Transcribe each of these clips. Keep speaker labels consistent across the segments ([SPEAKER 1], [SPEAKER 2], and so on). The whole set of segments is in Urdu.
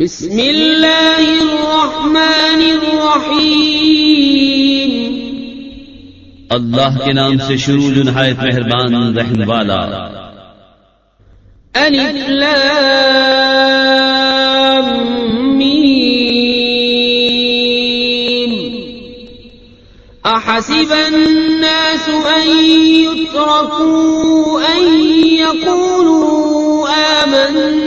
[SPEAKER 1] بسم اللہ الرحمن الرحیم
[SPEAKER 2] اللہ کے نام سے شروع جو نہایت مہربان رحم والا
[SPEAKER 1] الف لام میم احسب الناس ان يتركوا ان يقولوا آمنا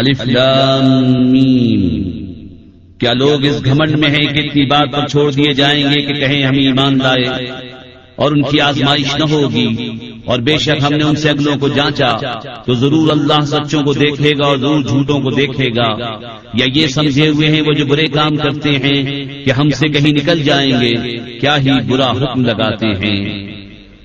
[SPEAKER 2] الف لام میم کیا لوگ اس گھمنڈ میں ہیں کہ اتنی بات پر چھوڑ دیے جائیں گے کہ کہیں ہم ایمان لائے اور ان کی آزمائش نہ ہوگی اور بے شک ہم نے ان سے اگلوں کو جانچا تو ضرور اللہ سچوں کو دیکھے گا اور ضرور جھوٹوں کو دیکھے گا یا یہ سمجھے ہوئے ہیں وہ جو برے کام کرتے ہیں کہ ہم سے کہیں نکل جائیں گے کیا ہی برا حکم لگاتے ہیں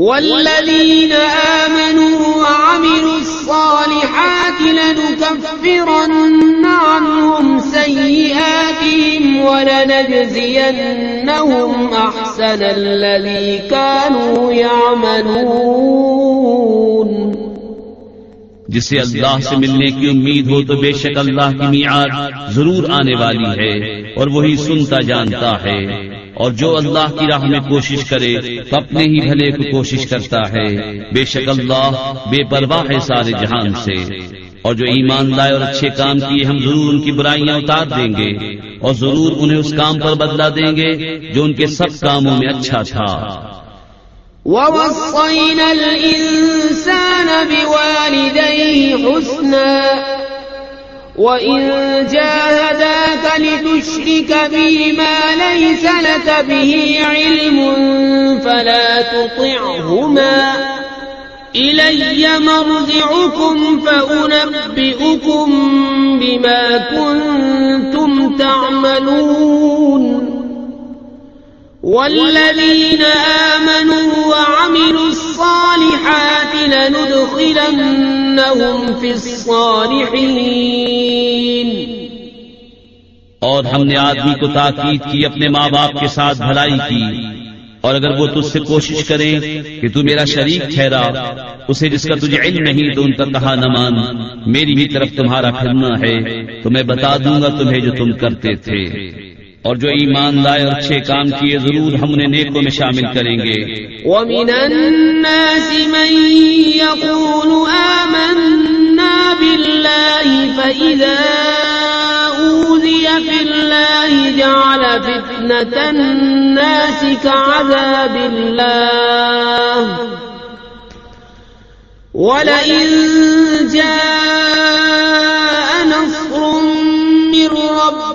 [SPEAKER 1] والذين آمنوا وعملوا الصالحات لنكفرن عنهم سيئاتهم ولنجزينهم أحسن الذي كانوا يعملون
[SPEAKER 2] جسے اللہ سے ملنے کی امید ہو تو بے شک اللہ کی میعاد ضرور آنے والی ہے اور وہی سنتا جانتا ہے اور جو اللہ کی راہ میں کوشش کرے تو اپنے ہی بھلے کو کوشش کرتا ہے بے شک اللہ بے پرواہ ہے سارے جہان سے اور جو ایماندار اور اچھے کام کیے ہم ضرور ان کی برائیاں اتار دیں گے اور ضرور انہیں اس کام پر بدلا دیں گے جو ان کے سب کاموں میں اچھا تھا
[SPEAKER 1] وَوَصَّيْنَا الْإِنسَانَ بِوَالِدَيْهِ حُسْنًا وَإِن جَاهَدَاكَ لِتُشْرِكَ بِي مَا لَيْسَ لَكَ بِهِ عِلْمٌ فَلَا تُطِعْهُمَا إِلَيَّ مَرْجِعُكُمْ فَأُنَبِّئُكُم بِمَا كُنْتُمْ تَعْمَلُونَ وَالَّذِينَ آمَنُوا
[SPEAKER 2] اور ہم نے آدمی کو تاکید کی اپنے ماں باپ کے ساتھ بھلائی کی اور اگر وہ تجھ سے کوشش کرے کہ تو میرا شریک ٹھہرا اسے جس کا تجھے علم نہیں تو ان کا کہا نہ مان میری بھی طرف تمہارا پھرنا ہے تو میں بتا دوں گا تمہیں جو تم کرتے تھے اور جو ایمان لائے اور اچھے کام کیے ضرور ہم انہیں نیکوں میں شامل کریں گے
[SPEAKER 1] وَمِنَ النَّاسِ يَقُولُ آمَنَّا بِاللَّهِ فَإِذَا أُوذِيَ فِي اللَّهِ جَعَلَ فِتْنَةَ النَّاسِ كَعَذَابِ اللَّهِ وَلَئِن جَاءَ نَصْرٌ مِّن لو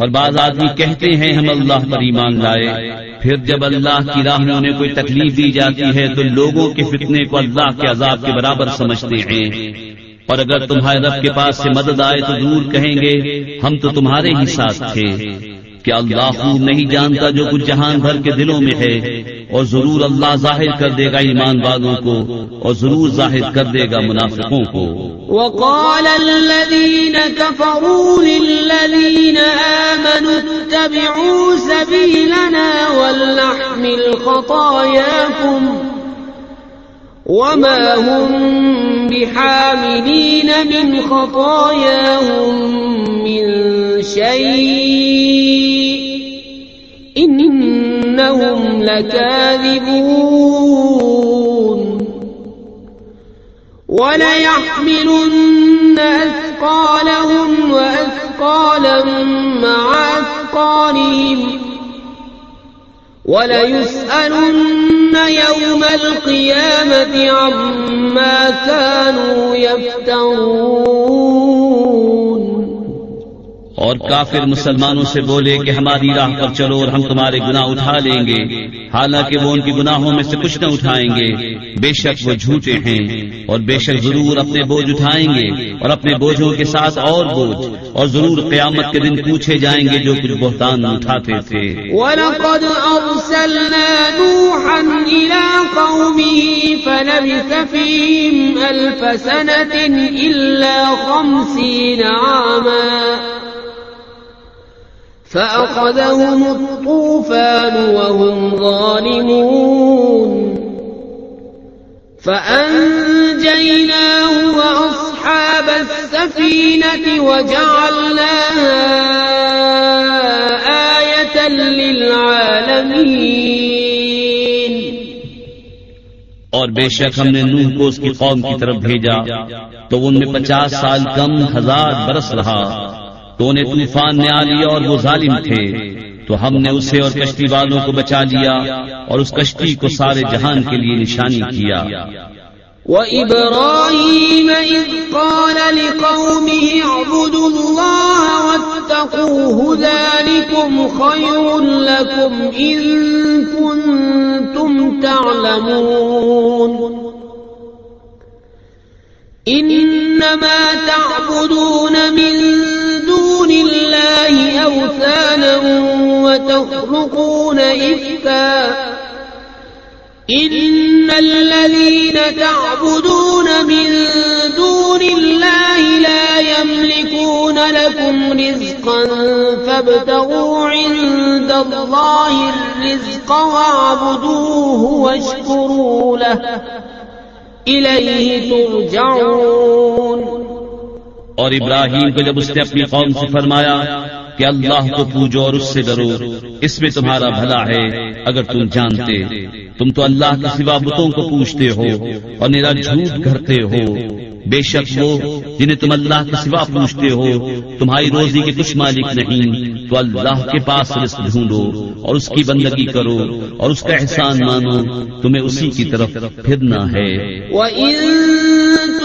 [SPEAKER 2] اور بعض آدمی کہتے ہیں ہم اللہ پر ایمان لائے پھر جب اللہ کی راہ میں انہیں کوئی تکلیف دی جاتی ہے تو لوگوں کے فتنے کو اللہ کے عذاب کے برابر سمجھتے ہیں
[SPEAKER 1] اور اگر تمہارے رب کے پاس سے مدد آئے تو ضرور کہیں گے ہم تو تمہارے ہی ساتھ تھے کیا اللہ خوب نہیں جانتا جو کچھ جہان بھر کے دلوں میں ہے اور ضرور اللہ ظاہر کر دے گا ایمان والوں کو
[SPEAKER 2] اور ضرور ظاہر کر دے گا منافقوں
[SPEAKER 1] کو وقال الذين كفروا للذين آمنوا اتبعوا سبيلنا ولنحمل خطاياكم وما هم بحاملين من خطاياهم من شيء إنهم لكاذبون وليحملن أثقالهم أثقالهم وأثقالا مع وليسألن يوم القيامة عما كانوا يفترون
[SPEAKER 2] اور کافر مسلمانوں سے بولے کہ ہماری راہ پر چلو اور ہم تمہارے گناہ اٹھا لیں گے حالانکہ وہ ان کی گناہوں میں سے کچھ نہ اٹھائیں گے بے شک وہ جھوٹے ہیں اور بے شک ضرور اپنے بوجھ اٹھائیں گے اور اپنے بوجھوں کے ساتھ اور بوجھ اور ضرور قیامت کے دن پوچھے جائیں گے جو کچھ بہتان اٹھاتے تھے
[SPEAKER 1] فأخذهم الطوفان وهم ظالمون فأنجيناه وأصحاب السفينة وجعلناها آية للعالمين
[SPEAKER 2] اور بے شک ہم نے نوح کو اس کی قوم کی طرف بھیجا تو ان میں پچاس سال کم ہزار برس رہا تو انہیں طوفان نے آ لیا اور وہ ظالم تھے تو ہم نے اسے اور کشتی والوں کو بچا لیا اور اس کشتی کو سارے جہان کے لیے نشانی کیا
[SPEAKER 1] وَإِبْرَاهِيمَ إِذْ قَالَ لِقَوْمِهِ اعْبُدُوا اللَّهَ وَاتَّقُوهُ ذَلِكُمْ خَيْرٌ لَكُمْ إِن كُنتُمْ تَعْلَمُونَ إِنَّمَا تَعْبُدُونَ مِن دون الله أوثانا وتخلقون إفكا إن الذين تعبدون من دون الله لا يملكون لكم رزقا فابتغوا عند الله الرزق وعبدوه واشكروا له إليه ترجعون
[SPEAKER 2] اور ابراہیم کو جب اس نے اپنی قوم سے فرمایا کہ اللہ کو پوجو اور اس سے ڈرو اس میں تمہارا بھلا ہے اگر تم جانتے تم تو اللہ کے سوا بتوں کو پوچھتے ہو اور میرا جھوٹ گھرتے ہو بے شک ہو جنہیں تم اللہ کے سوا پوچھتے ہو تمہاری روزی کے کچھ مالک نہیں تو اللہ کے پاس رسک ڈھونڈو اور اس کی بندگی کرو اور اس کا احسان مانو تمہیں اسی کی طرف پھرنا ہے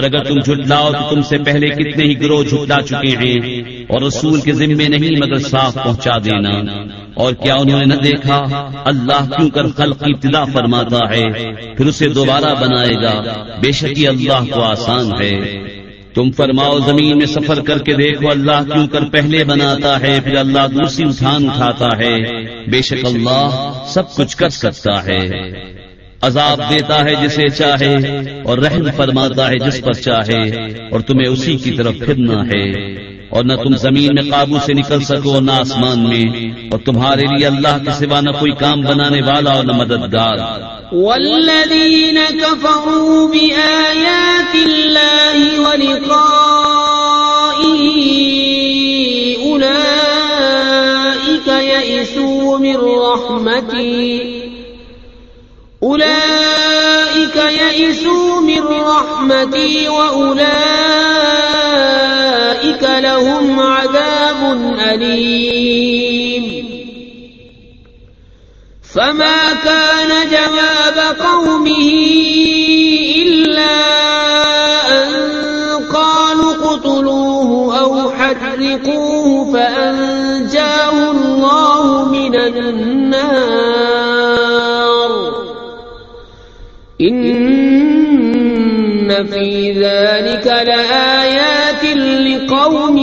[SPEAKER 2] اور اگر تم جھٹ لاؤ تو تم سے پہلے کتنے ہی گروہ جھٹلا چکے ہیں اور رسول کے ذمے نہیں مگر صاف پہنچا دینا اور کیا انہوں نے نہ دیکھا اللہ کیوں کر ابتدا فرماتا ہے پھر اسے دوبارہ بنائے گا بے شک اللہ کو آسان ہے تم فرماؤ زمین میں سفر کر کے دیکھو اللہ کیوں کر پہلے بناتا ہے پھر اللہ دوسری اٹھان کھاتا ہے بے شک اللہ سب کچھ کر سکتا ہے عذاب دیتا ہے جسے چاہے اور رحم فرماتا ہے جس پر چاہے اور تمہیں اسی کی طرف پھرنا ہے اور نہ تم زمین میں قابو سے نکل سکو نہ آسمان میں اور تمہارے لیے اللہ کے سوا نہ کوئی کام بنانے والا اور نہ مددگار
[SPEAKER 1] من ارسومی لهم عذاب ار فما كان جواب قومه ن جب قالوا قتلوه پوتلو حرقوه پوپ الله من النار ذلك لقوم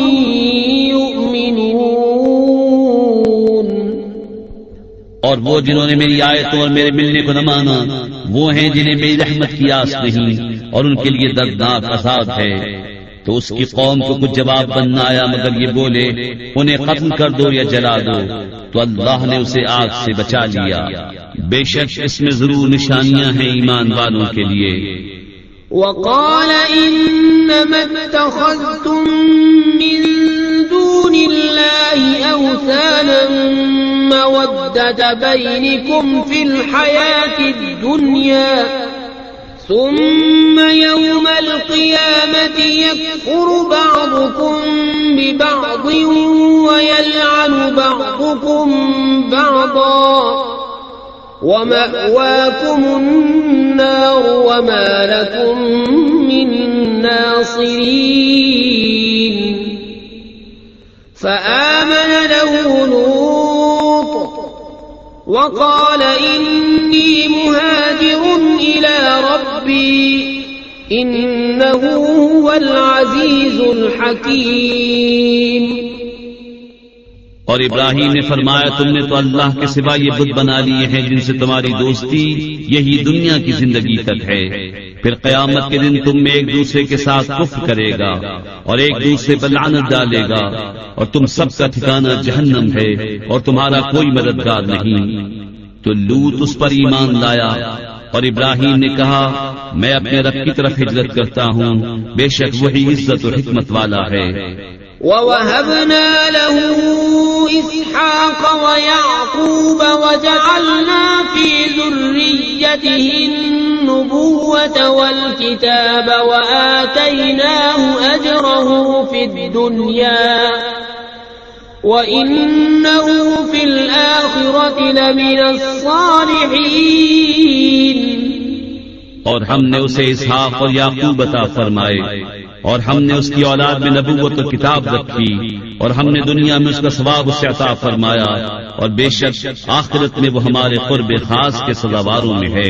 [SPEAKER 2] اور وہ جنہوں نے میری آیتوں اور میرے ملنے کو نہ مانا وہ ہیں جنہیں میری رحمت کی آس نہیں اور ان کے لیے دردناک عذاب ہے تو اس کی قوم کو کچھ جواب بننا آیا مگر یہ بولے انہیں ختم کر دو یا جلا دو تو اللہ نے اسے آگ سے بچا لیا بے شک اس میں ضرور نشانیاں ہیں ایمان والوں
[SPEAKER 1] کے لیے وقال انما اتخذتم من دون الله اوثانا تم بينكم في الحياة الدنيا ثم يوم القيامة يكفر بعضكم ببعض ويلعن بعضكم بعضا ومأواكم النار وما لكم من ناصرين فآمن له نوط وقال إني مهاجر إلى ربي إنه هو العزيز الحكيم
[SPEAKER 2] اور ابراہیم نے فرمایا تم نے تو اللہ کے سوا یہ بت بنا لیے ہیں جن سے تمہاری دوستی یہی دنیا کی زندگی تک ہے پھر قیامت کے دن تم میں ایک دوسرے کے ساتھ کفر کرے گا اور ایک دوسرے پر لعنت ڈالے گا اور تم سب کا ٹھکانا جہنم ہے اور تمہارا کوئی مددگار نہیں تو لوت اس پر ایمان لایا اور ابراہیم نے کہا
[SPEAKER 1] میں اپنے رب کی طرف ہجرت
[SPEAKER 2] کرتا ہوں بے شک وہی عزت و حکمت والا ہے
[SPEAKER 1] وَوَهَبْنَا لَهُ إِسْحَاقَ وَيَعْقُوبَ وَجَعَلْنَا فِي فِي ذُرِّيَّتِهِ النُّبُوَّةَ وَالْكِتَابَ وَآتَيْنَاهُ أَجْرَهُ الدُّنْيَا وَإِنَّهُ
[SPEAKER 2] اور ہم نے اسے اسحاق اور عطا فرمائے اور ہم نے اس کی اولاد میں نبوت و کتاب رکھی اور ہم نے دنیا میں اس کا ثواب اسے عطا فرمایا اور بے شک آخرت میں وہ ہمارے قرب خاص کے سزاواروں میں ہے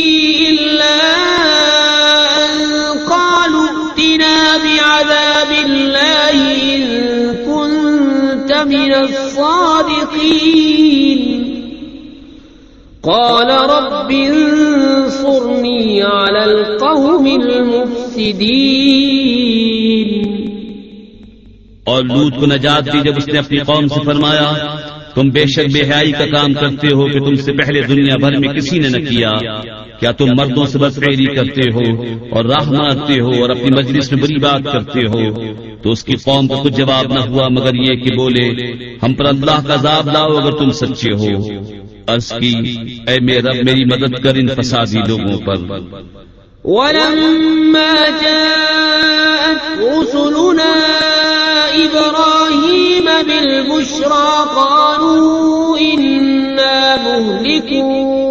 [SPEAKER 1] الصادقين قال رب انصرني على القوم المفسدين
[SPEAKER 2] اور لوت کو نجات دی جب اس نے اپنی قوم سے فرمایا تم بے شک بے حیائی کا کام کرتے ہو کہ تم سے پہلے دنیا بھر میں کسی نے نہ کیا کیا تم مردوں سے بس پیری کرتے ہو اور راہ مارتے ہو اور اپنی مجلس میں بری بات کرتے ہو تو اس کی قوم کو کچھ جواب نہ ہوا مگر یہ کہ بولے ہم پر اللہ کا عذاب لاؤ اگر تم سچے ہو عرض کی اے میرا میری مدد کر ان فسادی لوگوں پر
[SPEAKER 1] بالبشرى قالوا إنا مهلكون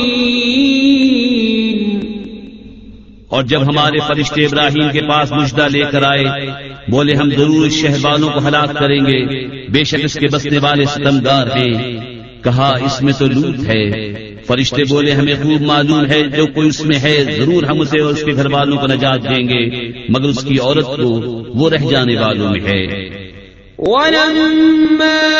[SPEAKER 2] اور جب ہمارے فرشتے ابراہیم کے پاس مجدہ لے کر آئے بولے ہم ضرور شہبانوں کو ہلاک کریں گے بے شک اس کے بسنے والے ستمگار ہیں کہا اس میں تو لوگ ہے فرشتے بولے ہمیں خوب معلوم ہے جو کوئی اس میں ہے ضرور ہم اسے اور اس کے گھر والوں کو نجات دیں گے مگر اس کی عورت کو وہ رہ جانے والوں میں ہے
[SPEAKER 1] وَلَمَّا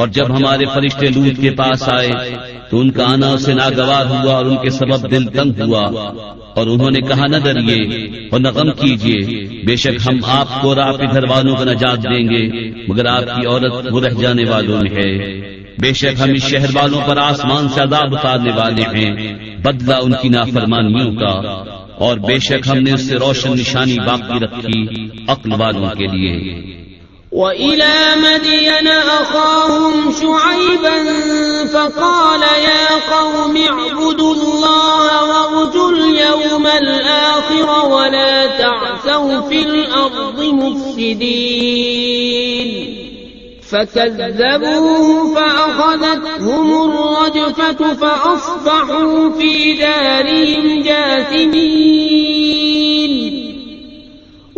[SPEAKER 2] اور جب ہمارے فرشتے کے پاس آئے تو ان کا آنا اسے ناگوار ہوا اور ان کے سبب دل تنگ ہوا اور انہوں نے کہا نہ ڈریے اور نہ غم کیجیے بے شک ہم آپ کو اور آپ کے گھر والوں نجات دیں گے مگر آپ کی عورت وہ رہ جانے والوں میں ہے بے شک ہم اس شہر والوں پر آسمان سے عذاب اتارنے والے ہیں بدلہ ان کی نافرمانیوں کا اور بے شک ہم نے اس سے روشن نشانی باقی رکھی عقل والوں کے لیے
[SPEAKER 1] وإلى مدين أخاهم شعيبا فقال يا قوم اعبدوا الله وارجوا اليوم الآخر ولا تعثوا في الأرض مفسدين فكذبوا فأخذتهم الرجفة فأصبحوا في دارهم جاثمين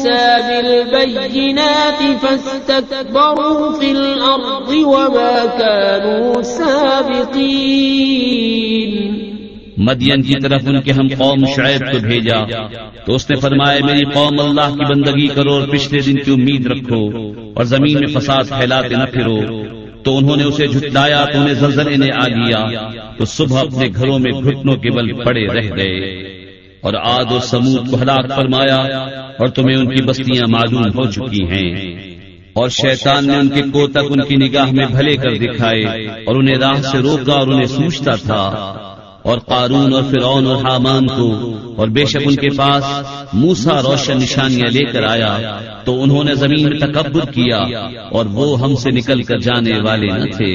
[SPEAKER 1] موسى بالبينات فاستكبروا في الأرض وما كانوا سابقين
[SPEAKER 2] مدین کی طرف ان کے ہم قوم شاید بھیجا تو اس نے فرمایا میری قوم اللہ کی بندگی کرو اور پچھلے دن کی امید رکھو اور زمین میں فساد پھیلاتے نہ پھرو تو انہوں نے اسے جھٹلایا تو انہیں زلزلے نے آ گیا تو صبح اپنے گھروں میں گھٹنوں کے بل پڑے رہ گئے اور آد اور سمود کو ہلاک فرمایا اور تمہیں ان کی بستیاں معلوم ہو چکی ہیں اور شیطان نے ان ان کے کی نگاہ میں بھلے کر دکھائے اور انہیں راہ سے روکا اور انہیں سوچتا تھا اور قارون اور فرعون اور حامان کو اور بے شک ان کے پاس موسا روشن نشانیاں لے کر آیا تو انہوں نے زمین میں تکبر کیا اور وہ ہم سے نکل کر جانے والے نہ تھے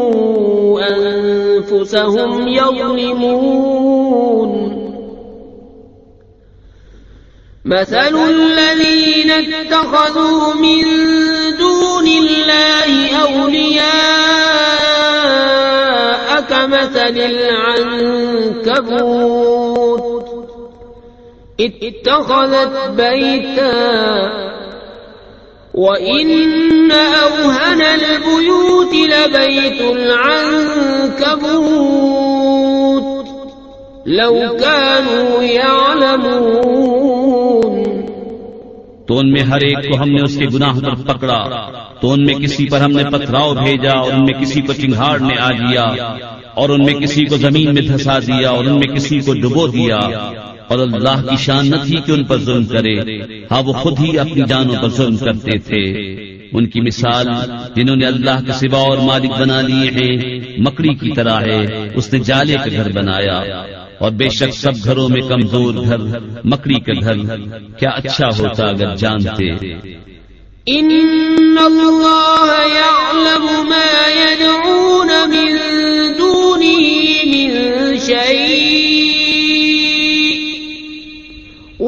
[SPEAKER 1] أنفسهم يظلمون مثل الذين اتخذوا من دون الله أولياء كمثل العنكبوت اتخذت بيتا تو ان
[SPEAKER 2] میں ہر ایک کو ہم نے اس کے گناہ پر پکڑا تو ان میں کسی پر ہم نے پتھراؤ بھیجا اور ان میں کسی کو نے آ گیا اور ان میں کسی کو زمین میں دھسا دیا اور ان میں کسی کو ڈبو دیا اور اللہ کی شان نہ تھی کہ ان پر ظلم کرے ہاں وہ ہاں، خود ہی اپنی جانوں پر ظلم کرتے تھے ان کی مثال جنہوں نے اللہ کے سوا اور مالک بنا لیے ہیں مکڑی کی طرح ہے اس نے جالے کا گھر بنایا اور بے شک سب گھروں میں کمزور گھر مکڑی کا گھر کیا اچھا, اچھا ہوتا اگر جانتے
[SPEAKER 1] ان يعلم ما يدعون من من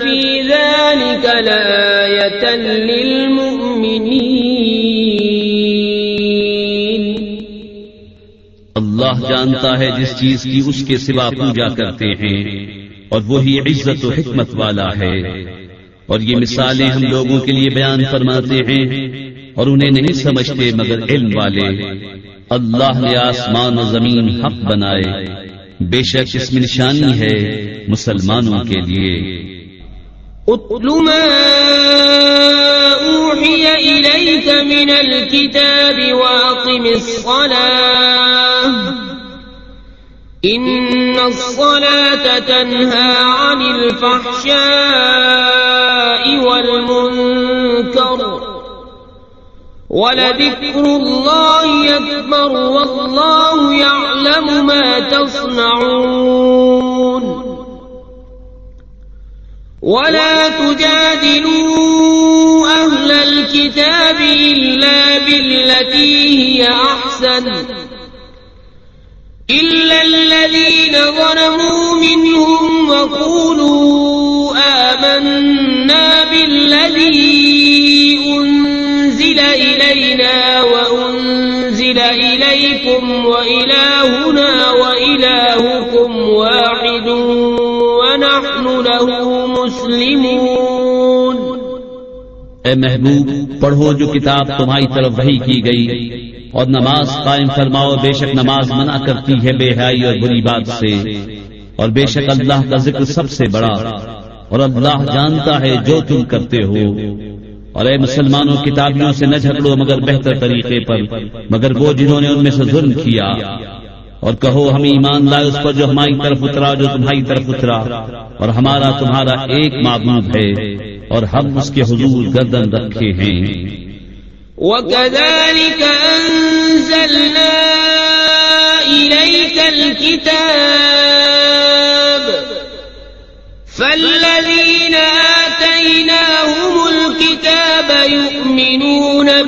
[SPEAKER 1] فی لآیتا للمؤمنین
[SPEAKER 2] اللہ جانتا ہے جس چیز کی اس کے سوا پوجا کرتے ہیں اور وہی عزت و حکمت والا ہے اور یہ مثالیں ہم لوگوں کے لیے بیان فرماتے ہیں اور انہیں نہیں سمجھتے مگر علم والے
[SPEAKER 1] اللہ نے آسمان و زمین حق
[SPEAKER 2] بنائے بے شک اس میں نشانی ہے مسلمانوں کے لیے اتل ما
[SPEAKER 1] من الكتاب واقم الصلاة ان الصلاة عن الفحشاء تنہل يعلم ما تصنعون ولا تجادلوا أهل الكتاب إلا بالتي هي أحسن إلا الذين ظلموا منهم وقولوا آمنا بالذي أنزل إلينا وأنزل إليكم وإلهنا وإلهكم واحد ونحن له
[SPEAKER 2] اے محبوب پڑھو جو کتاب تمہاری طرف وہی کی گئی اور نماز قائم فرماؤ بے شک نماز منع کرتی ہے بے حیائی اور بری بات سے اور بے شک اللہ کا ذکر سب سے بڑا اور اللہ جانتا ہے جو تم کرتے ہو اور اے مسلمانوں کتابیوں سے نہ جھگڑو مگر بہتر طریقے پر مگر وہ جنہوں نے ان میں سے ظلم کیا اور کہو ہمیں لائے اس پر جو ہماری طرف اترا جو تمہاری طرف اترا اور ہمارا تمہارا ایک معبود ہے اور ہم اس کے حضور گردن رکھے ہیں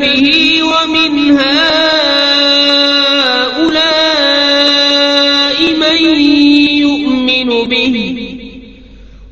[SPEAKER 1] بِهِ وَمِنْ هَا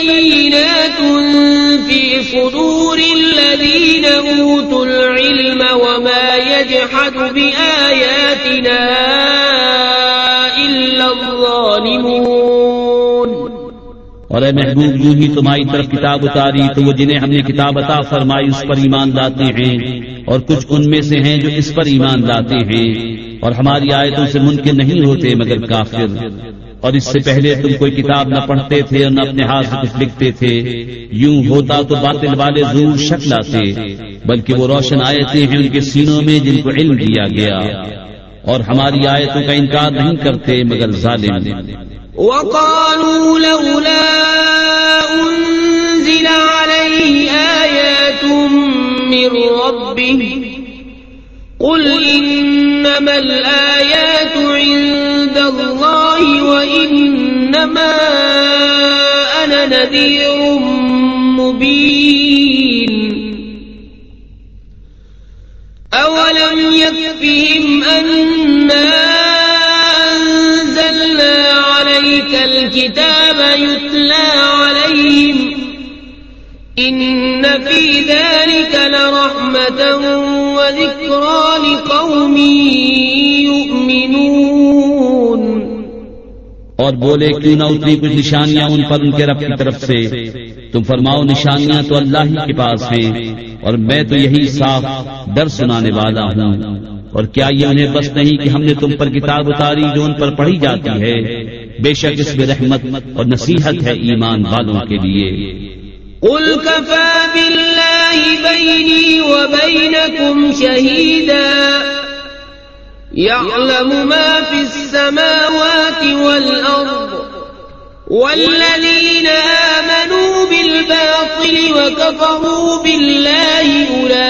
[SPEAKER 1] اور
[SPEAKER 2] اے محبوب جو ہی تمہاری طرف کتاب اتاری تو وہ جنہیں ہم نے کتاب عطا فرمائی اس پر ایمان لاتے ہیں اور کچھ ان میں سے ہیں جو اس پر ایمان لاتے ہیں اور ہماری آیتوں سے ممکن نہیں ہوتے مگر کافر اور اس سے پہلے تم کوئی کتاب نہ پڑھتے تھے اور نہ اپنے ہاتھ کچھ لکھتے تھے یوں ہوتا تو باطل والے ضرور شکلا بلکہ وہ روشن آئے تھے ان کے سینوں میں جن کو علم دیا گیا اور ہماری آیتوں کا انکار نہیں کرتے مگر ظالم
[SPEAKER 1] ربه قل انما الآيات عند الله وإنما أنا نذير مبين أولم يكفهم أنا أنزلنا عليك الكتاب ذلك لقوم
[SPEAKER 2] اور بولے کیوں نہ اتنی کچھ نشانیاں ان پر ان کے رب کی طرف سے تم فرماؤ نشانیاں تو اللہ ہی کے پاس ہیں اور میں تو یہی صاف ڈر سنانے والا ہوں اور کیا یہ انہیں بس نہیں کہ ہم نے تم پر کتاب اتاری جو ان پر پڑھی جاتی ہے بے شک اس میں رحمت اور نصیحت ہے ایمان والوں کے لیے
[SPEAKER 1] قل كفى بالله بيني وبينكم شهيدا يعلم ما السماوات والأرض والذين آمنوا بالباطل وكفروا بالله أولئك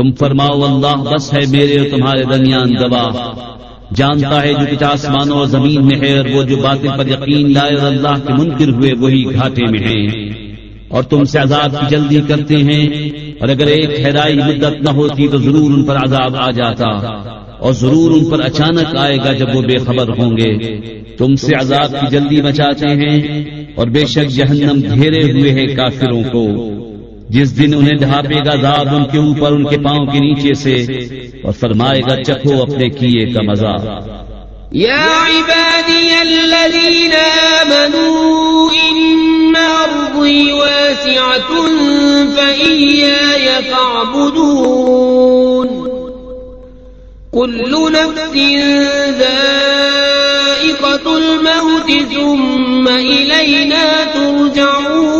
[SPEAKER 2] تم فرماؤ اللہ بس ہے میرے اور تمہارے درمیان دبا جانتا ہے جو کچھ آسمانوں اور زمین میں ہے اور وہ جو باطل پر یقین لائے اور اللہ کے منکر ہوئے وہی گھاٹے میں ہیں اور تم سے عذاب کی جلدی کرتے ہیں اور اگر ایک ٹھہرائی مدت نہ ہوتی تو ضرور ان پر عذاب آ جاتا اور ضرور ان پر اچانک آئے گا جب وہ بے خبر ہوں گے تم سے عذاب کی جلدی مچاتے ہیں اور بے شک جہنم گھیرے ہوئے ہیں کافروں کو جس دن انہیں ڈھانپے گا زاب ان کے اوپر ان کے پاؤں کے نیچے سے اور فرمائے گا چکھو اپنے کیے کا مزہ
[SPEAKER 1] یا عبادی الذین آمنوا ان ارضی واسعت نفس الموت ثم کلو ترجعون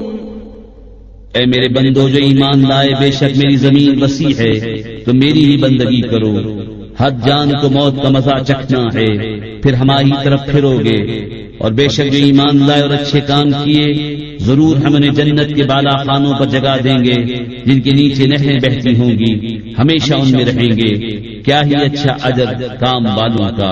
[SPEAKER 2] اے میرے بندو جو ایمان لائے بے شک میری زمین وسیع ہے تو میری ہی بندگی کرو ہر جان کو موت کا مزہ چکھنا ہے پھر ہماری طرف پھرو گے اور بے شک جو ایمان لائے اور اچھے کام کیے ضرور ہم انہیں جنت کے بالا خانوں پر جگہ دیں گے جن کے نیچے نہریں بہتی ہوں گی ہمیشہ ان میں رہیں گے کیا ہی اچھا اجر کام والوں کا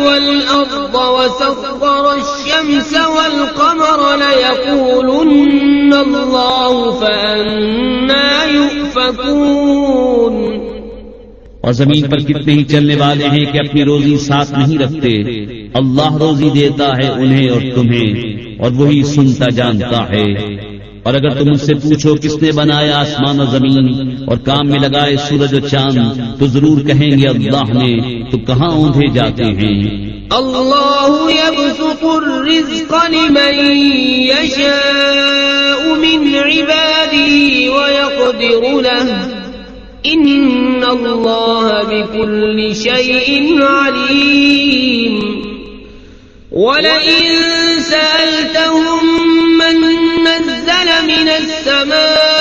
[SPEAKER 2] اور زمین پر کتنے ہی چلنے والے ہیں کہ اپنی روزی ساتھ نہیں رکھتے اللہ روزی دیتا ہے انہیں اور تمہیں اور وہی سنتا جانتا ہے اور اگر تم اس سے پوچھو کس نے بنایا آسمان و زمین اور کام میں لگائے سورج و چاند تو ضرور کہیں گے اللہ نے تو کہاں اونھے جاتے ہیں
[SPEAKER 1] اللہ يبسط الرزق لمن يشاء من عبادی ويقدر له ان اللہ بكل شيء علیم ولئن سألتهم من نزل من السماء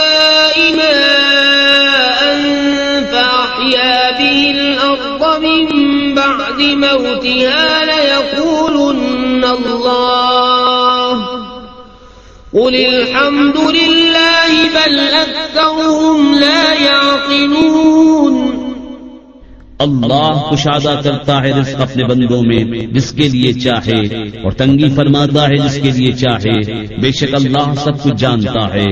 [SPEAKER 1] بعد موتها ليقولن الله
[SPEAKER 2] قل الحمد لله بل
[SPEAKER 1] أكثرهم لا يعقلون
[SPEAKER 2] اللہ کشادہ کرتا ہے رزق اپنے بندوں میں جس کے لیے چاہے اور تنگی فرماتا ہے جس کے لیے چاہے بے شک اللہ سب کچھ جانتا ہے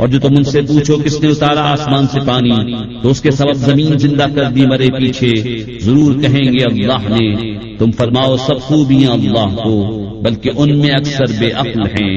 [SPEAKER 2] اور جو تم ان سے پوچھو کس نے اتارا آسمان سے پانی تو اس کے سبب زمین زندہ کر دی مرے پیچھے ضرور کہیں گے اللہ نے تم فرماؤ سب خوبیاں اللہ کو بلکہ ان میں اکثر بے عقل ہیں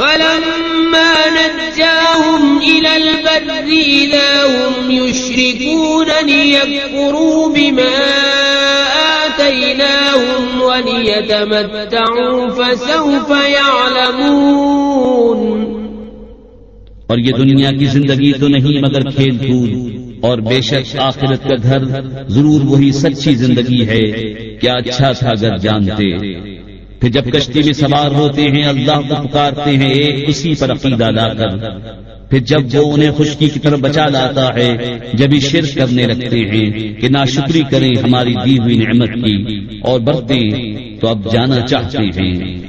[SPEAKER 1] فَلَمَّا نَجَّاهُمْ إِلَى الْبَرِّ إِذَا هُمْ يُشْرِكُونَ لِيَكْفُرُوا بِمَا آتَيْنَاهُمْ وَلِيَتَمَتَّعُوا فَسَوْفَ يَعْلَمُونَ
[SPEAKER 2] اور یہ دنیا کی زندگی تو نہیں مگر کھیل کود
[SPEAKER 1] اور بے شک آخرت کا گھر ضرور وہی سچی زندگی ہے کیا اچھا تھا گھر جانتے
[SPEAKER 2] پھر جب کشتی میں سوار ہوتے ہیں اللہ کو پکارتے ہیں ایک اسی پر عقیدہ لا کر پھر جب وہ انہیں خشکی کی طرف بچا لاتا ہے جب ہی شرک کرنے لگتے ہیں کہ ناشکری شکری ہماری دی ہوئی نعمت کی اور برتے تو اب جانا چاہتے ہیں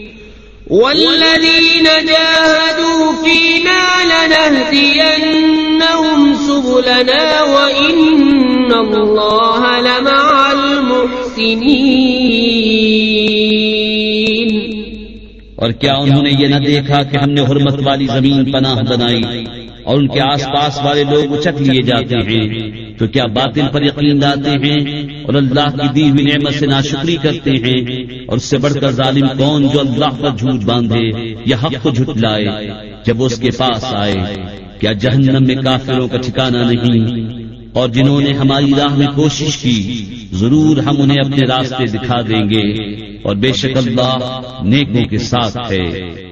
[SPEAKER 1] والذين جاهدوا فينا لنهدينهم سبلنا وإن الله لمع المحسنين
[SPEAKER 2] اور کیا انہوں نے یہ نہ دیکھا کہ ہم نے حرمت والی زمین پناہ بنائی اور ان کے آس پاس والے لوگ اچک لیے جاتے ہیں تو کیا باطل پر یقین لاتے ہیں اور اللہ کی دی ہوئی نعمت سے ناشکری کرتے ہیں اور اس سے بڑھ کر ظالم کون جو اللہ پر جھوٹ باندھے یا حق کو جھٹ لائے جب اس کے پاس آئے کیا جہنم میں کافروں کا ٹھکانا نہیں اور جنہوں نے ہماری راہ میں کوشش کی ضرور ہم انہیں اپنے راستے دکھا دیں گے اور بے شک اللہ نیکوں کے ساتھ ہے